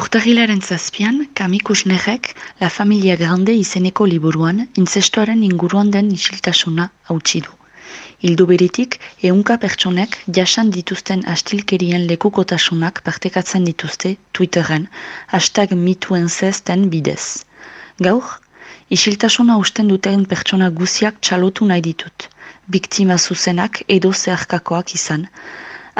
Urtahilaren zazpian, Kamikus Nerek La Familia Grande izeneko liburuan intzestuaren inguruan den isiltasuna hautsi du. Hildu beritik, eunka pertsonek jasan dituzten astilkerien lekukotasunak partekatzen dituzte Twitteren, hashtag mituen zezten bidez. Gaur, isiltasuna usten duten pertsona guziak txalotu nahi ditut, biktima zuzenak edo zeharkakoak izan.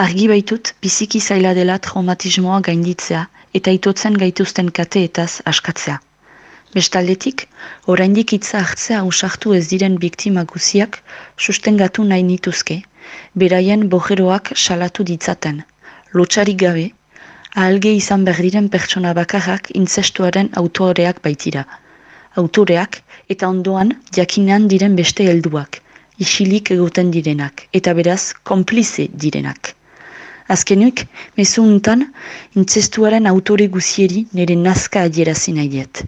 Argi baitut, biziki zaila dela traumatismoa gainditzea, eta itotzen gaituzten kateetaz askatzea. Bestaldetik, oraindik hitza hartzea usartu ez diren biktima guziak sustengatu nahi nituzke, beraien bojeroak salatu ditzaten. Lotxarik gabe, ahalge izan berdiren pertsona bakarrak intzestuaren autoreak baitira. Autoreak eta ondoan jakinean diren beste helduak, isilik egoten direnak eta beraz konplize direnak. Azkenuik, mezu untan, intzestuaren autore guzieri nire nazka adierazi nahi diet.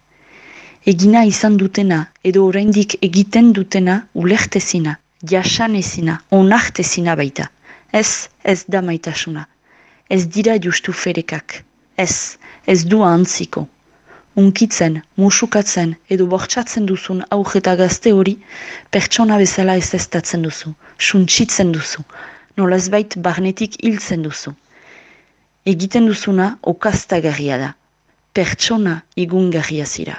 Egina izan dutena, edo oraindik egiten dutena, ulertezina, jasanezina, onartezina baita. Ez, ez da maitasuna. Ez dira justu ferekak. Ez, ez du antziko. Unkitzen, musukatzen edo bortxatzen duzun aurreta gazte hori, pertsona bezala ez ez duzu, suntsitzen duzu, nolazbait barnetik hiltzen duzu. Egiten duzuna okaztagarria da. Pertsona igungarria zira.